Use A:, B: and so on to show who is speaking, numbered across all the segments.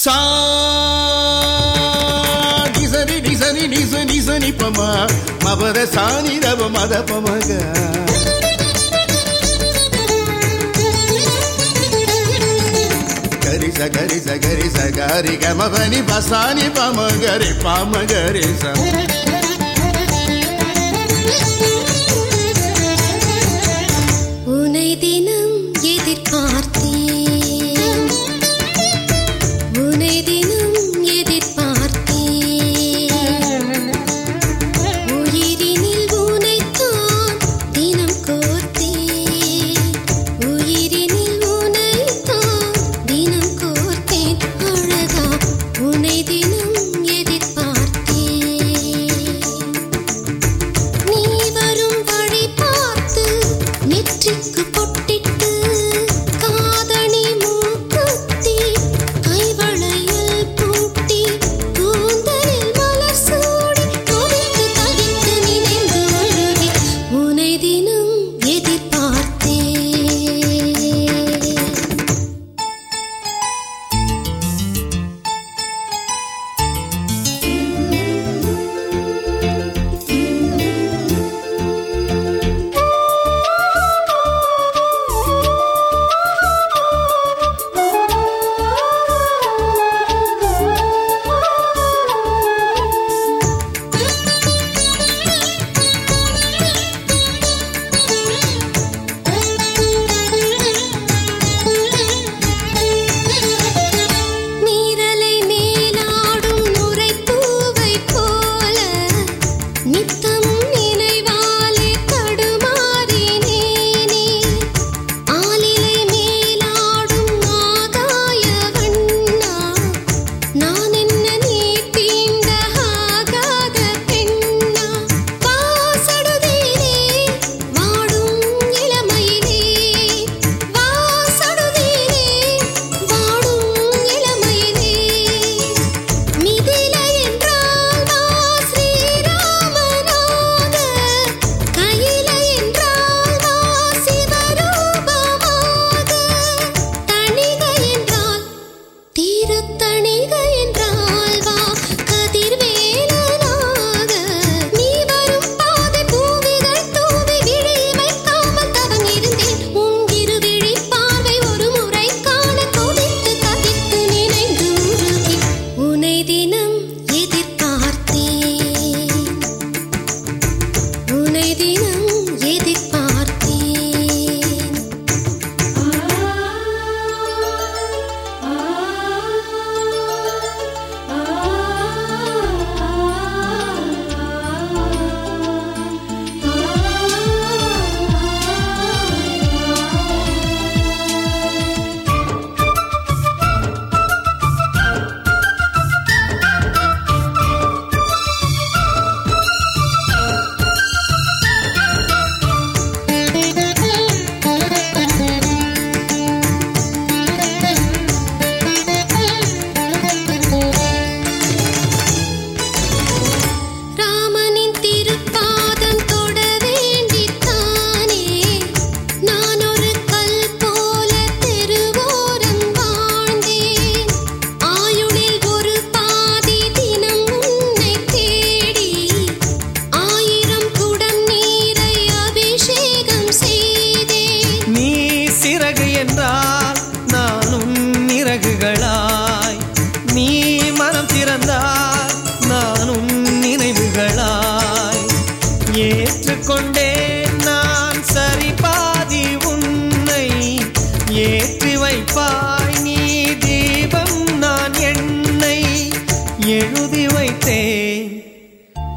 A: Sa disani disani disani pama mabare sani rab mada pamaga Gari sa gari sa gari sa gari ga mabani basani pamagare pamagare sa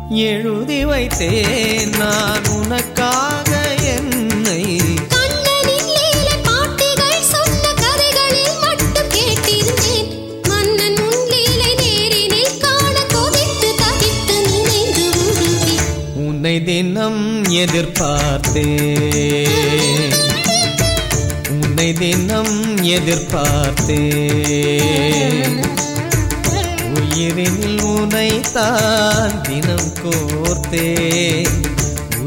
B: எழுதி வைத்தேன் நான் உனக்காக என்னை. உன்னை தினம் எதிர்பார்த்தேன். உன்னை தினம் எதிர்பார்த்தேன். உயிரினில் உனைத்தான் தினம் கோர்த்தே.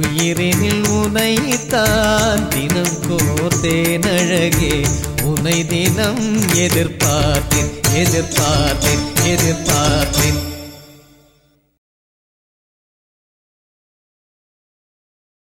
B: உயிரினில் உனைத்தான் தினம் கோர்த்தேன் அழகே உனை தினம் எதிர்பார்த்தேன் எதிர்பார்த்தேன் எதிர்பார்த்தேன்.